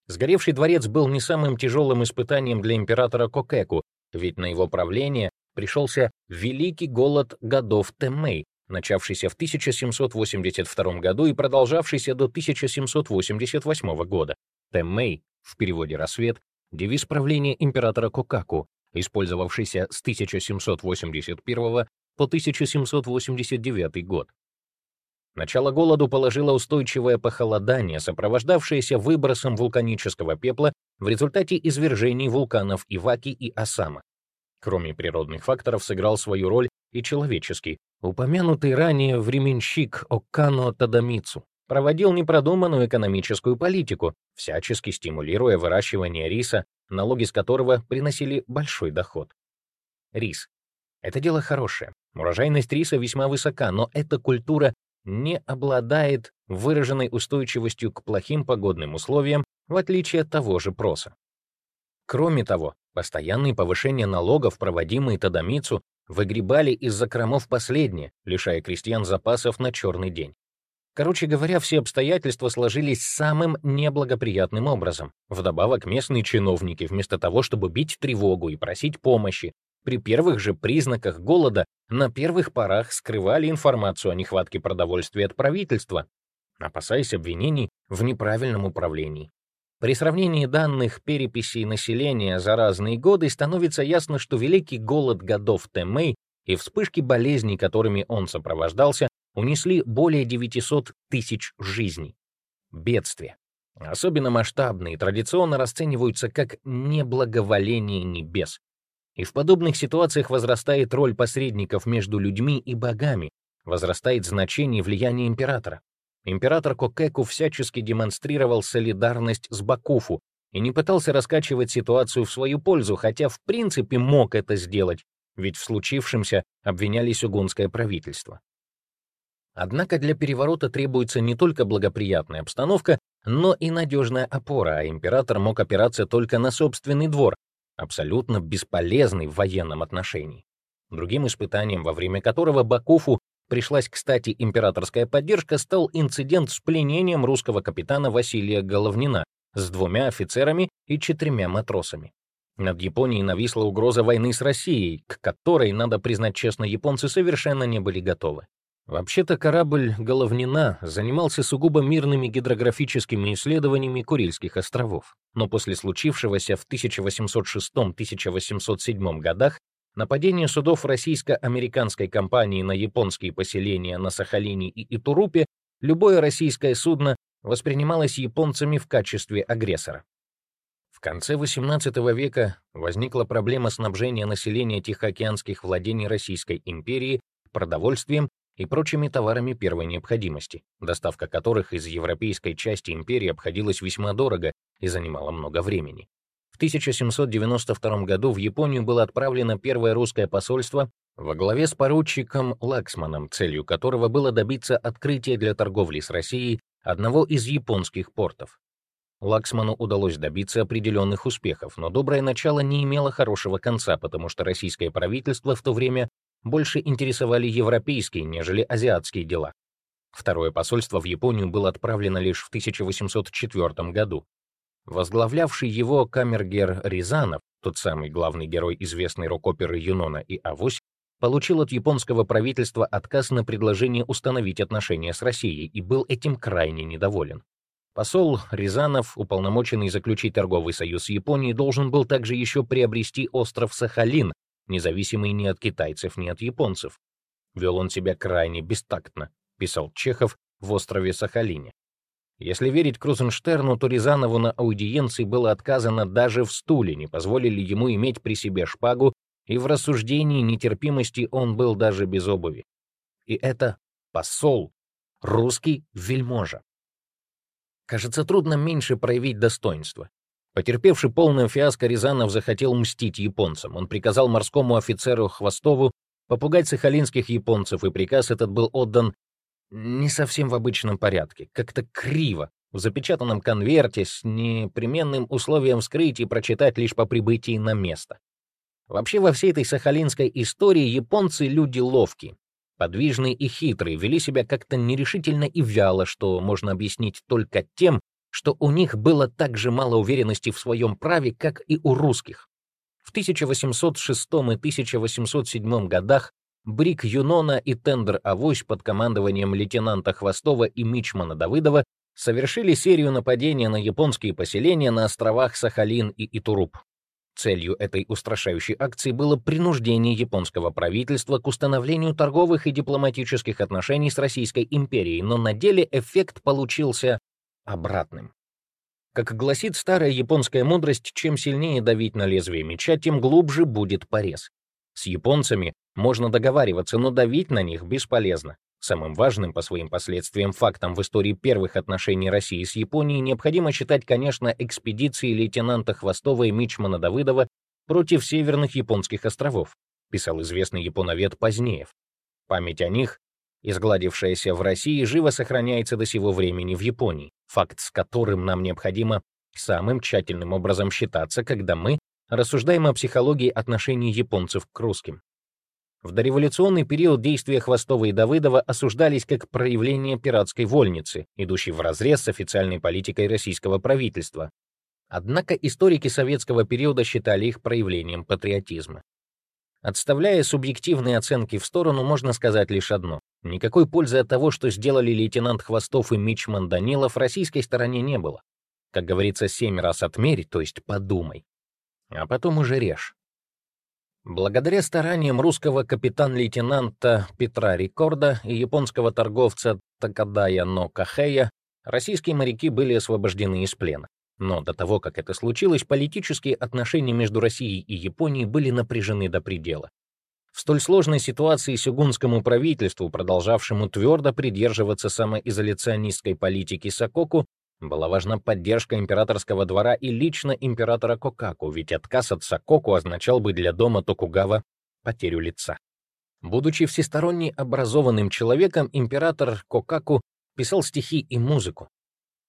Сгоревший дворец был не самым тяжелым испытанием для императора Кокеку, ведь на его правление пришелся Великий голод годов Теммей, начавшийся в 1782 году и продолжавшийся до 1788 года. Теммей в переводе «рассвет», девиз правления императора Кокаку, использовавшийся с 1781 по 1789 год. Начало голоду положило устойчивое похолодание, сопровождавшееся выбросом вулканического пепла в результате извержений вулканов Иваки и Осама. Кроме природных факторов сыграл свою роль и человеческий, упомянутый ранее временщик Оккано Тадамицу проводил непродуманную экономическую политику, всячески стимулируя выращивание риса, налоги с которого приносили большой доход. Рис. Это дело хорошее. Урожайность риса весьма высока, но эта культура не обладает выраженной устойчивостью к плохим погодным условиям, в отличие от того же проса. Кроме того, постоянные повышения налогов, проводимые Тадамицу, выгребали из закромов последние, лишая крестьян запасов на черный день. Короче говоря, все обстоятельства сложились самым неблагоприятным образом. Вдобавок, местные чиновники, вместо того, чтобы бить тревогу и просить помощи, при первых же признаках голода на первых порах скрывали информацию о нехватке продовольствия от правительства, опасаясь обвинений в неправильном управлении. При сравнении данных переписей населения за разные годы становится ясно, что великий голод годов Тэмэй и вспышки болезней, которыми он сопровождался, унесли более 900 тысяч жизней. Бедствия, особенно масштабные, традиционно расцениваются как неблаговоление небес. И в подобных ситуациях возрастает роль посредников между людьми и богами, возрастает значение влияния императора. Император Кокеку всячески демонстрировал солидарность с Бакуфу и не пытался раскачивать ситуацию в свою пользу, хотя в принципе мог это сделать, ведь в случившемся обвиняли сюгунское правительство. Однако для переворота требуется не только благоприятная обстановка, но и надежная опора, а император мог опираться только на собственный двор, абсолютно бесполезный в военном отношении. Другим испытанием, во время которого Бакуфу пришлась, кстати, императорская поддержка, стал инцидент с пленением русского капитана Василия Головнина с двумя офицерами и четырьмя матросами. Над Японией нависла угроза войны с Россией, к которой, надо признать честно, японцы совершенно не были готовы. Вообще-то корабль «Головнина» занимался сугубо мирными гидрографическими исследованиями Курильских островов, но после случившегося в 1806-1807 годах нападения судов российско-американской компании на японские поселения на Сахалине и Итурупе любое российское судно воспринималось японцами в качестве агрессора. В конце XVIII века возникла проблема снабжения населения тихоокеанских владений Российской империи продовольствием и прочими товарами первой необходимости, доставка которых из европейской части империи обходилась весьма дорого и занимала много времени. В 1792 году в Японию было отправлено первое русское посольство во главе с поручиком Лаксманом, целью которого было добиться открытия для торговли с Россией одного из японских портов. Лаксману удалось добиться определенных успехов, но доброе начало не имело хорошего конца, потому что российское правительство в то время больше интересовали европейские, нежели азиатские дела. Второе посольство в Японию было отправлено лишь в 1804 году. Возглавлявший его камергер Рязанов, тот самый главный герой известной рок-оперы Юнона и Авось, получил от японского правительства отказ на предложение установить отношения с Россией и был этим крайне недоволен. Посол Рязанов, уполномоченный заключить торговый союз с Японией, должен был также еще приобрести остров Сахалин, независимый ни от китайцев, ни от японцев. Вел он себя крайне бестактно, писал Чехов в острове Сахалине. Если верить Крузенштерну, то Рязанову на аудиенции было отказано даже в стуле, не позволили ему иметь при себе шпагу, и в рассуждении нетерпимости он был даже без обуви. И это посол, русский вельможа. Кажется, трудно меньше проявить достоинство. Потерпевший полное фиаско, Рязанов захотел мстить японцам. Он приказал морскому офицеру Хвостову попугать сахалинских японцев, и приказ этот был отдан не совсем в обычном порядке, как-то криво, в запечатанном конверте с непременным условием вскрыть и прочитать лишь по прибытии на место. Вообще во всей этой сахалинской истории японцы люди ловкие, подвижные и хитрые, вели себя как-то нерешительно и вяло, что можно объяснить только тем, что у них было так же мало уверенности в своем праве, как и у русских. В 1806 и 1807 годах Брик Юнона и Тендер Авось под командованием лейтенанта Хвостова и Мичмана Давыдова совершили серию нападений на японские поселения на островах Сахалин и Итуруп. Целью этой устрашающей акции было принуждение японского правительства к установлению торговых и дипломатических отношений с Российской империей, но на деле эффект получился обратным. Как гласит старая японская мудрость, чем сильнее давить на лезвие меча, тем глубже будет порез. С японцами можно договариваться, но давить на них бесполезно. Самым важным по своим последствиям фактом в истории первых отношений России с Японией необходимо считать, конечно, экспедиции лейтенанта Хвостова и Мичмана Давыдова против северных японских островов, писал известный японовед Позднеев. Память о них изгладившаяся в России, живо сохраняется до сего времени в Японии, факт с которым нам необходимо самым тщательным образом считаться, когда мы рассуждаем о психологии отношений японцев к русским. В дореволюционный период действия Хвостова и Давыдова осуждались как проявление пиратской вольницы, идущей вразрез с официальной политикой российского правительства. Однако историки советского периода считали их проявлением патриотизма. Отставляя субъективные оценки в сторону, можно сказать лишь одно. Никакой пользы от того, что сделали лейтенант Хвостов и Мичман Данилов, российской стороне не было. Как говорится, семь раз отмерь, то есть подумай. А потом уже режь. Благодаря стараниям русского капитан-лейтенанта Петра Рикорда и японского торговца Такадая Но Кахея российские моряки были освобождены из плена. Но до того, как это случилось, политические отношения между Россией и Японией были напряжены до предела. В столь сложной ситуации сюгунскому правительству, продолжавшему твердо придерживаться самоизоляционистской политики Сококу, была важна поддержка императорского двора и лично императора Кокаку, ведь отказ от Сококу означал бы для дома Токугава потерю лица. Будучи всесторонне образованным человеком, император Кокаку писал стихи и музыку,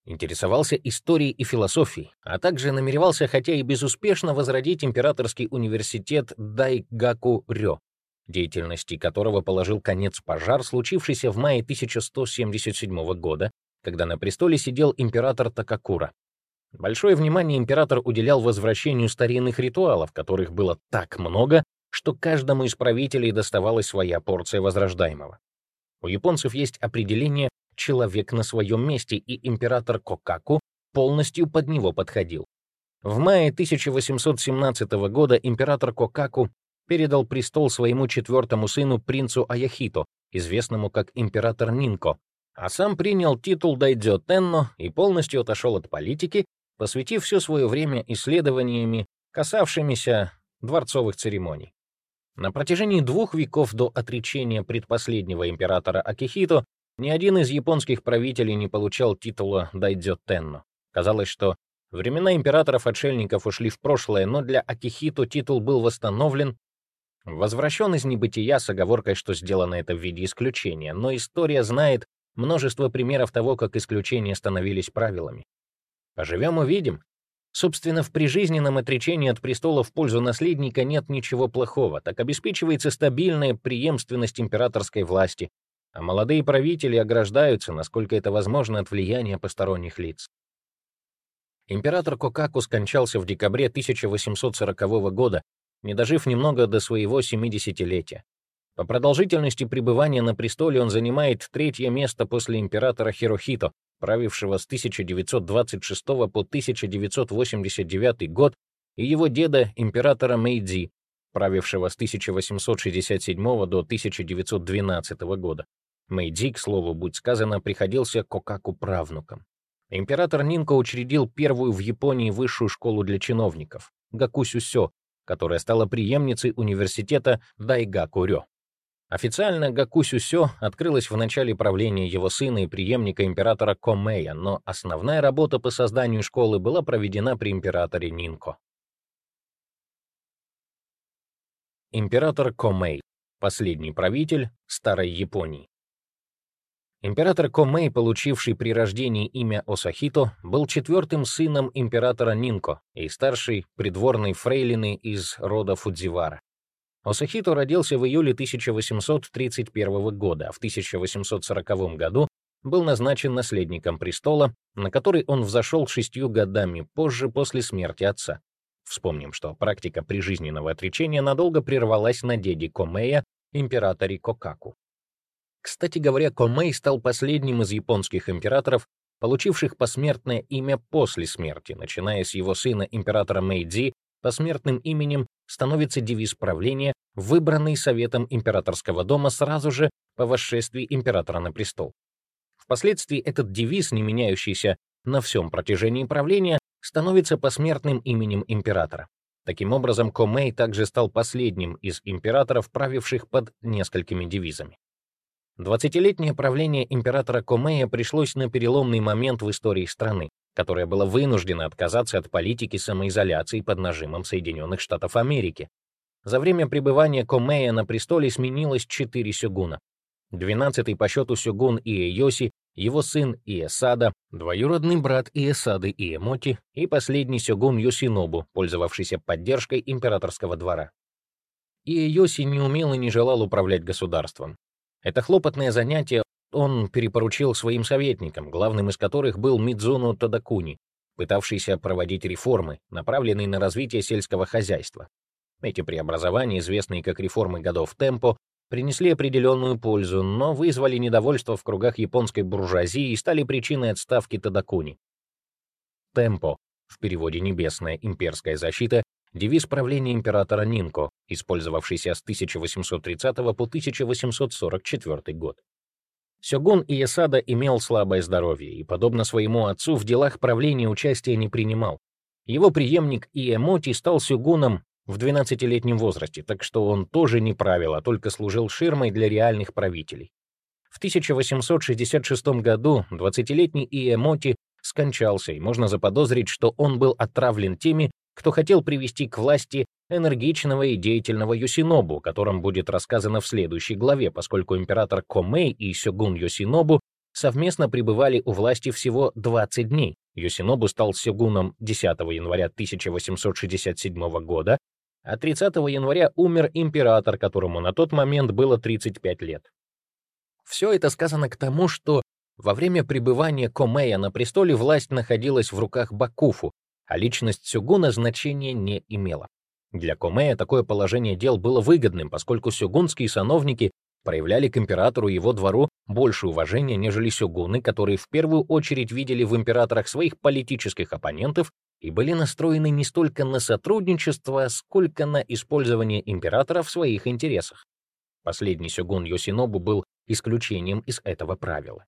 интересовался историей и философией, а также намеревался, хотя и безуспешно, возродить императорский университет Дайгаку-рё, деятельности которого положил конец пожар, случившийся в мае 1177 года, когда на престоле сидел император Такакура. Большое внимание император уделял возвращению старинных ритуалов, которых было так много, что каждому из правителей доставалась своя порция возрождаемого. У японцев есть определение «человек на своем месте», и император Кокаку полностью под него подходил. В мае 1817 года император Кокаку передал престол своему четвертому сыну принцу Аяхито, известному как император Нинко, а сам принял титул Дайдзё Тенно и полностью отошел от политики, посвятив все свое время исследованиями, касавшимися дворцовых церемоний. На протяжении двух веков до отречения предпоследнего императора Акихито ни один из японских правителей не получал титула Дайдзё Тенно. Казалось, что времена императоров-отшельников ушли в прошлое, но для Акихито титул был восстановлен, возвращен из небытия с оговоркой, что сделано это в виде исключения, но история знает, Множество примеров того, как исключения становились правилами. Поживем — увидим. Собственно, в прижизненном отречении от престола в пользу наследника нет ничего плохого, так обеспечивается стабильная преемственность императорской власти, а молодые правители ограждаются, насколько это возможно, от влияния посторонних лиц. Император Кокаку скончался в декабре 1840 года, не дожив немного до своего 70-летия. По продолжительности пребывания на престоле он занимает третье место после императора Хирохито, правившего с 1926 по 1989 год, и его деда, императора Мэйдзи, правившего с 1867 до 1912 года. Мэйдзи, к слову, будь сказано, приходился Кокаку правнуком. Император Нинко учредил первую в Японии высшую школу для чиновников — Гакусюсё, которая стала преемницей университета Дайгакурё. Официально Гакусюсё открылась в начале правления его сына и преемника императора Комея, но основная работа по созданию школы была проведена при императоре Нинко. Император Комей, последний правитель Старой Японии. Император Комей, получивший при рождении имя Осахито, был четвертым сыном императора Нинко и старшей придворной фрейлины из рода Фудзивара. Осахито родился в июле 1831 года, а в 1840 году был назначен наследником престола, на который он взошел шестью годами позже после смерти отца. Вспомним, что практика прижизненного отречения надолго прервалась на деде Комея, императоре Кокаку. Кстати говоря, Комей стал последним из японских императоров, получивших посмертное имя после смерти, начиная с его сына императора Мэйдзи посмертным именем становится девиз правления, выбранный Советом Императорского дома сразу же по восшествии императора на престол. Впоследствии этот девиз, не меняющийся на всем протяжении правления, становится посмертным именем императора. Таким образом, Комей также стал последним из императоров, правивших под несколькими девизами. Двадцатилетнее правление императора Комея пришлось на переломный момент в истории страны которая была вынуждена отказаться от политики самоизоляции под нажимом Соединенных Штатов Америки. За время пребывания Комея на престоле сменилось четыре сёгуна. Двенадцатый по счету сёгун Иэйоси, его сын Иэсада, двоюродный брат Иэсады Иэмоти и последний сёгун Йосинобу, пользовавшийся поддержкой императорского двора. Иэйоси не умел и не желал управлять государством. Это хлопотное занятие он перепоручил своим советникам, главным из которых был Мидзуну Тадакуни, пытавшийся проводить реформы, направленные на развитие сельского хозяйства. Эти преобразования, известные как реформы годов темпо, принесли определенную пользу, но вызвали недовольство в кругах японской буржуазии и стали причиной отставки Тадакуни. Темпо, в переводе «небесная имперская защита», девиз правления императора Нинко, использовавшийся с 1830 по 1844 год. Сёгун Иесада имел слабое здоровье и, подобно своему отцу, в делах правления участия не принимал. Его преемник Иемоти стал сёгуном в 12-летнем возрасте, так что он тоже не правил, а только служил ширмой для реальных правителей. В 1866 году 20-летний Иемоти скончался, и можно заподозрить, что он был отравлен теми, кто хотел привести к власти энергичного и деятельного Юсинобу, о котором будет рассказано в следующей главе, поскольку император Комей и сёгун Юсинобу совместно пребывали у власти всего 20 дней. Юсинобу стал сёгуном 10 января 1867 года, а 30 января умер император, которому на тот момент было 35 лет. Все это сказано к тому, что во время пребывания Комея на престоле власть находилась в руках Бакуфу, а личность Сюгуна значения не имела. Для Комея такое положение дел было выгодным, поскольку сюгунские сановники проявляли к императору и его двору больше уважения, нежели сюгуны, которые в первую очередь видели в императорах своих политических оппонентов и были настроены не столько на сотрудничество, сколько на использование императора в своих интересах. Последний сюгун Йосинобу был исключением из этого правила.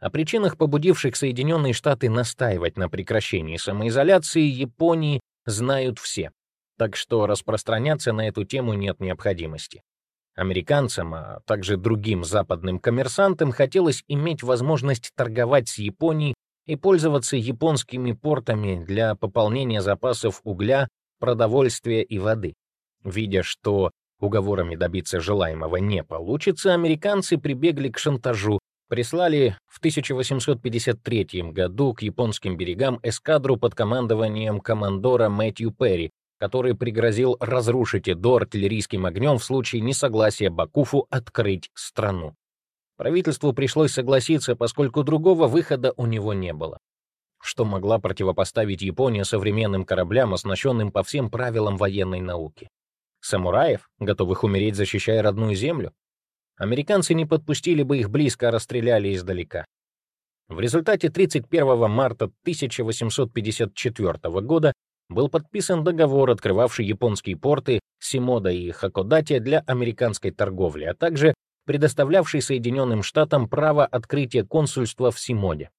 О причинах, побудивших Соединенные Штаты настаивать на прекращении самоизоляции Японии, знают все, так что распространяться на эту тему нет необходимости. Американцам, а также другим западным коммерсантам хотелось иметь возможность торговать с Японией и пользоваться японскими портами для пополнения запасов угля, продовольствия и воды. Видя, что уговорами добиться желаемого не получится, американцы прибегли к шантажу, прислали в 1853 году к японским берегам эскадру под командованием командора Мэтью Перри, который пригрозил разрушить Эдо артиллерийским огнем в случае несогласия Бакуфу открыть страну. Правительству пришлось согласиться, поскольку другого выхода у него не было. Что могла противопоставить Япония современным кораблям, оснащенным по всем правилам военной науки? Самураев, готовых умереть, защищая родную землю? Американцы не подпустили бы их близко, а расстреляли издалека. В результате 31 марта 1854 года был подписан договор, открывавший японские порты Симода и Хакодате для американской торговли, а также предоставлявший Соединенным Штатам право открытия консульства в Симоде.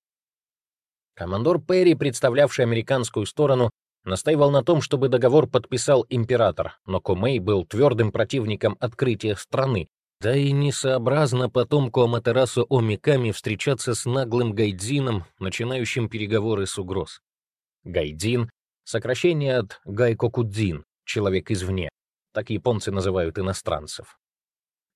Командор Перри, представлявший американскую сторону, настаивал на том, чтобы договор подписал император, но Комей был твердым противником открытия страны, да и несообразно потомку Аматерасу Омиками встречаться с наглым гайдзином, начинающим переговоры с угроз. Гайдзин — сокращение от гайкокудзин, человек извне, так японцы называют иностранцев.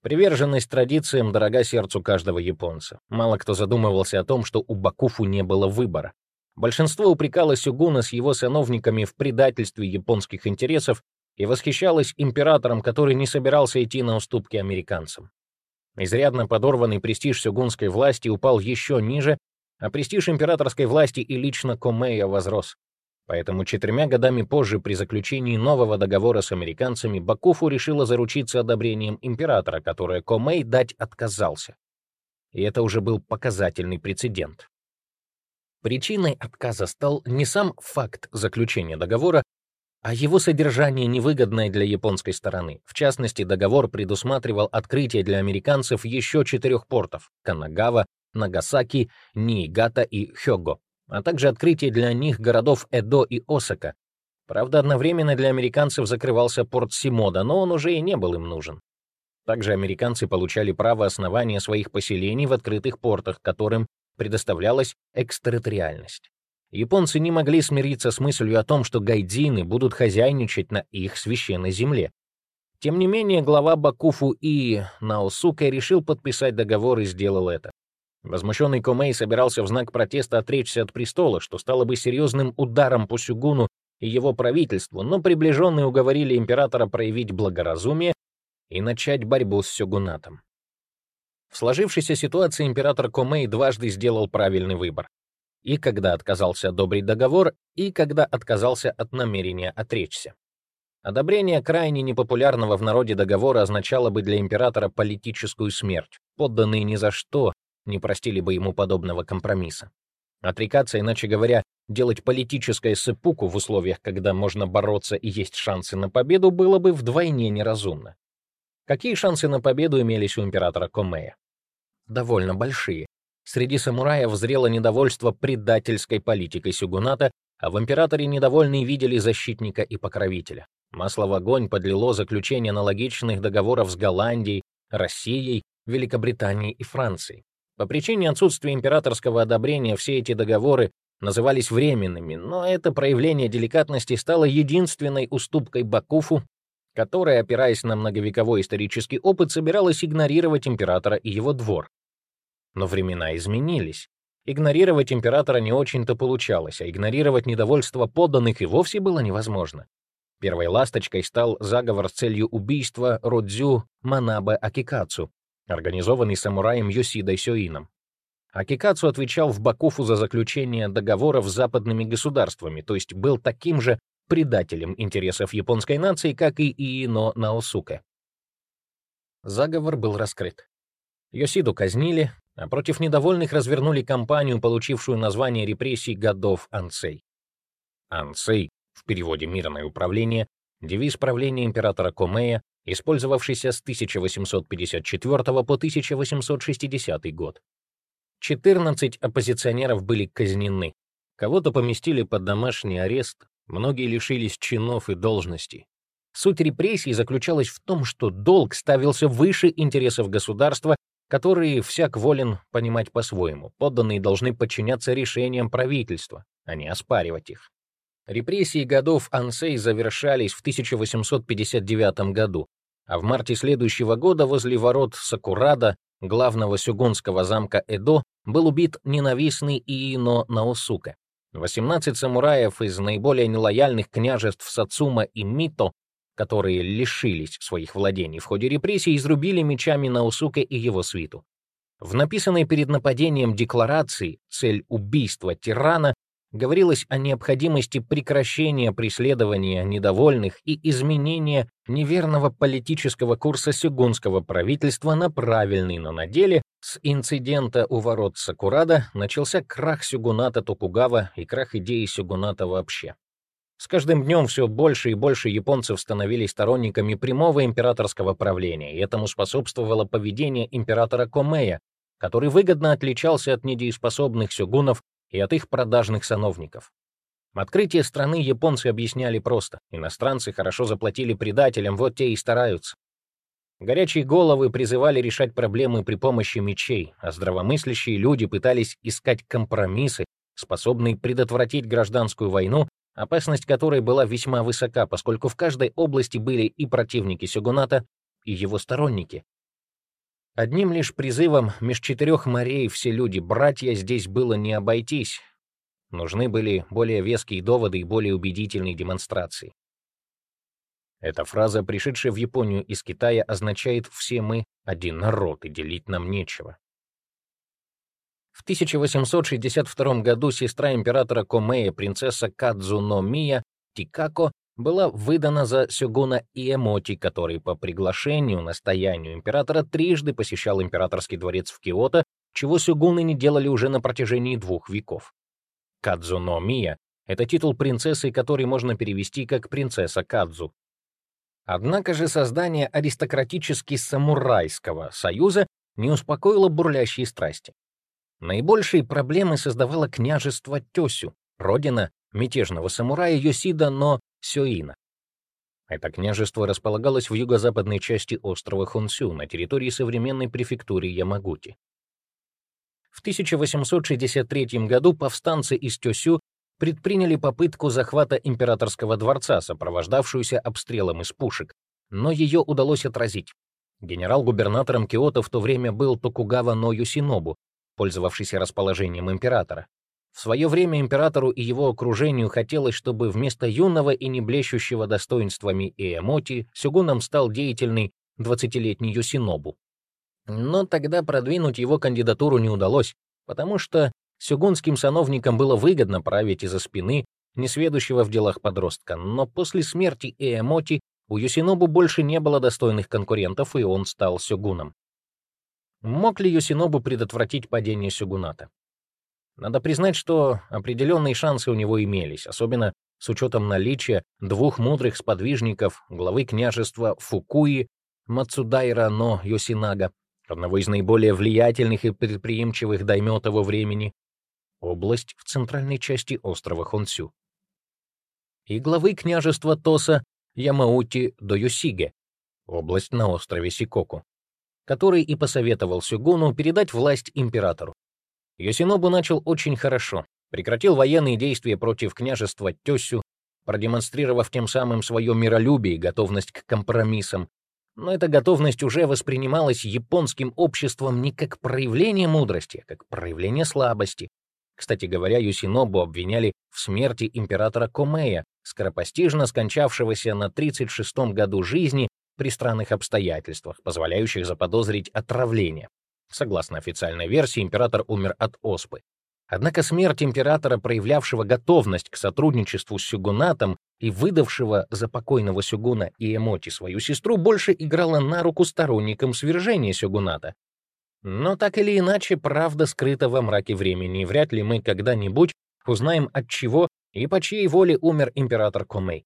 Приверженность традициям дорога сердцу каждого японца. Мало кто задумывался о том, что у Бакуфу не было выбора. Большинство упрекало Сюгуна с его сановниками в предательстве японских интересов и восхищалось императором, который не собирался идти на уступки американцам. Изрядно подорванный престиж сюгунской власти упал еще ниже, а престиж императорской власти и лично Комея возрос. Поэтому четырьмя годами позже, при заключении нового договора с американцами, Бакуфу решила заручиться одобрением императора, которое Комей дать отказался. И это уже был показательный прецедент. Причиной отказа стал не сам факт заключения договора, а его содержание невыгодное для японской стороны. В частности, договор предусматривал открытие для американцев еще четырех портов — Канагава, Нагасаки, Ниигата и Хёго а также открытие для них городов Эдо и Осака. Правда, одновременно для американцев закрывался порт Симода, но он уже и не был им нужен. Также американцы получали право основания своих поселений в открытых портах, которым предоставлялась экстерриториальность. Японцы не могли смириться с мыслью о том, что гайдзины будут хозяйничать на их священной земле. Тем не менее, глава Бакуфу и Наосука решил подписать договор и сделал это. Возмущенный Комей собирался в знак протеста отречься от престола, что стало бы серьезным ударом по Сюгуну и его правительству, но приближенные уговорили императора проявить благоразумие и начать борьбу с Сюгунатом. В сложившейся ситуации император Комей дважды сделал правильный выбор. И когда отказался одобрить договор, и когда отказался от намерения отречься. Одобрение крайне непопулярного в народе договора означало бы для императора политическую смерть. Подданные ни за что не простили бы ему подобного компромисса. Отрекаться, иначе говоря, делать политическое сыпуку в условиях, когда можно бороться и есть шансы на победу, было бы вдвойне неразумно. Какие шансы на победу имелись у императора Комея? Довольно большие. Среди самураев зрело недовольство предательской политикой Сюгуната, а в императоре недовольные видели защитника и покровителя. Масло в огонь подлило заключение аналогичных договоров с Голландией, Россией, Великобританией и Францией. По причине отсутствия императорского одобрения все эти договоры назывались временными, но это проявление деликатности стало единственной уступкой Бакуфу, которая, опираясь на многовековой исторический опыт, собиралась игнорировать императора и его двор. Но времена изменились. Игнорировать императора не очень-то получалось, а игнорировать недовольство подданных и вовсе было невозможно. Первой ласточкой стал заговор с целью убийства Родзю Манабе Акикацу, организованный самураем Йосидой Сёином. Акикацу отвечал в Бакуфу за заключение договоров с западными государствами, то есть был таким же предателем интересов японской нации, как и Иино Наосуке. Заговор был раскрыт. Йосиду казнили, а против недовольных развернули кампанию, получившую название репрессий годов Ансей. Ансей в переводе «мирное управление», девиз правления императора Комея, использовавшийся с 1854 по 1860 год. 14 оппозиционеров были казнены, кого-то поместили под домашний арест, многие лишились чинов и должностей. Суть репрессий заключалась в том, что долг ставился выше интересов государства, которые всяк волен понимать по-своему. Подданные должны подчиняться решениям правительства, а не оспаривать их. Репрессии годов Ансей завершались в 1859 году, а в марте следующего года возле ворот Сакурада, главного сюгунского замка Эдо, был убит ненавистный Иино Наосука. 18 самураев из наиболее нелояльных княжеств Сацума и Мито, которые лишились своих владений в ходе репрессий, изрубили мечами Наосука и его свиту. В написанной перед нападением декларации цель убийства тирана говорилось о необходимости прекращения преследования недовольных и изменения неверного политического курса сюгунского правительства на правильный, но на деле с инцидента у ворот Сакурада начался крах сюгуната Токугава и крах идеи сюгуната вообще. С каждым днем все больше и больше японцев становились сторонниками прямого императорского правления, и этому способствовало поведение императора Комея, который выгодно отличался от недееспособных сюгунов и от их продажных сановников. Открытие страны японцы объясняли просто. Иностранцы хорошо заплатили предателям, вот те и стараются. Горячие головы призывали решать проблемы при помощи мечей, а здравомыслящие люди пытались искать компромиссы, способные предотвратить гражданскую войну, опасность которой была весьма высока, поскольку в каждой области были и противники Сёгуната, и его сторонники. Одним лишь призывом меж четырех морей все люди-братья здесь было не обойтись. Нужны были более веские доводы и более убедительные демонстрации. Эта фраза, пришедшая в Японию из Китая, означает «все мы один народ, и делить нам нечего». В 1862 году сестра императора Комея, принцесса Кадзуно Мия Тикако, была выдана за сёгуна Иэмоти, который по приглашению, настоянию императора трижды посещал императорский дворец в Киото, чего сёгуны не делали уже на протяжении двух веков. Кадзуно Мия — это титул принцессы, который можно перевести как «принцесса Кадзу». Однако же создание аристократически-самурайского союза не успокоило бурлящие страсти. Наибольшие проблемы создавало княжество Тёсю, родина мятежного самурая Йосида но Сёина. Это княжество располагалось в юго-западной части острова Хонсю на территории современной префектуры Ямагути. В 1863 году повстанцы из Тёсю предприняли попытку захвата императорского дворца, сопровождавшуюся обстрелом из пушек, но ее удалось отразить. Генерал-губернатором Киото в то время был Токугава но Юсинобу, пользовавшийся расположением императора. В свое время императору и его окружению хотелось, чтобы вместо юного и не блещущего достоинствами Иэмоти сюгуном стал деятельный 20-летний Юсинобу. Но тогда продвинуть его кандидатуру не удалось, потому что сюгунским сановникам было выгодно править из-за спины несведущего в делах подростка, но после смерти Иэмоти у Юсинобу больше не было достойных конкурентов, и он стал сюгуном. Мог ли Юсинобу предотвратить падение сюгуната? Надо признать, что определенные шансы у него имелись, особенно с учетом наличия двух мудрых сподвижников, главы княжества Фукуи, Мацудайра но Йосинага, одного из наиболее влиятельных и предприимчивых даймё того времени, область в центральной части острова Хонсю, и главы княжества Тоса Ямаути до Юсиге, область на острове Сикоку, который и посоветовал Сюгуну передать власть императору. Йосинобу начал очень хорошо, прекратил военные действия против княжества Тёсю, продемонстрировав тем самым свое миролюбие и готовность к компромиссам. Но эта готовность уже воспринималась японским обществом не как проявление мудрости, а как проявление слабости. Кстати говоря, Юсинобу обвиняли в смерти императора Комея, скоропостижно скончавшегося на 36-м году жизни при странных обстоятельствах, позволяющих заподозрить отравление. Согласно официальной версии, император умер от оспы. Однако смерть императора, проявлявшего готовность к сотрудничеству с сюгунатом и выдавшего за покойного сюгуна Иемоти свою сестру, больше играла на руку сторонникам свержения сюгуната. Но так или иначе, правда скрыта во мраке времени, и вряд ли мы когда-нибудь узнаем, от чего и по чьей воле умер император Комей.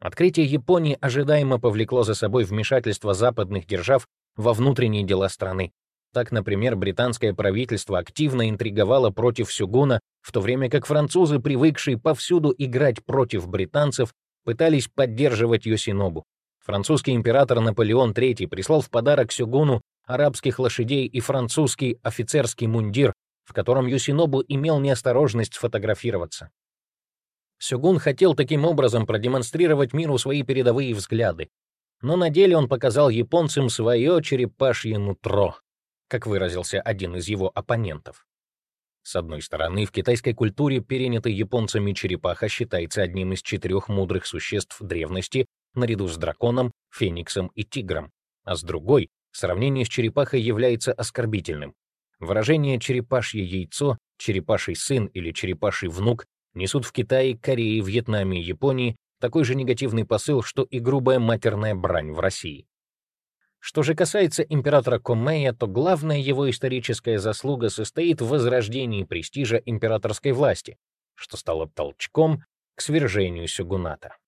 Открытие Японии ожидаемо повлекло за собой вмешательство западных держав во внутренние дела страны. Так, например, британское правительство активно интриговало против Сюгуна, в то время как французы, привыкшие повсюду играть против британцев, пытались поддерживать Йосинобу. Французский император Наполеон III прислал в подарок Сюгуну арабских лошадей и французский офицерский мундир, в котором Юсинобу имел неосторожность сфотографироваться. Сюгун хотел таким образом продемонстрировать миру свои передовые взгляды, но на деле он показал японцам свое черепашье нутро, как выразился один из его оппонентов. С одной стороны, в китайской культуре перенятый японцами черепаха считается одним из четырех мудрых существ древности наряду с драконом, фениксом и тигром, а с другой, сравнение с черепахой является оскорбительным. Выражение «черепашье яйцо», «черепаший сын» или «черепаший внук» несут в Китае, Корее, Вьетнаме и Японии такой же негативный посыл, что и грубая матерная брань в России. Что же касается императора Комея, то главная его историческая заслуга состоит в возрождении престижа императорской власти, что стало толчком к свержению сёгуната.